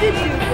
did you?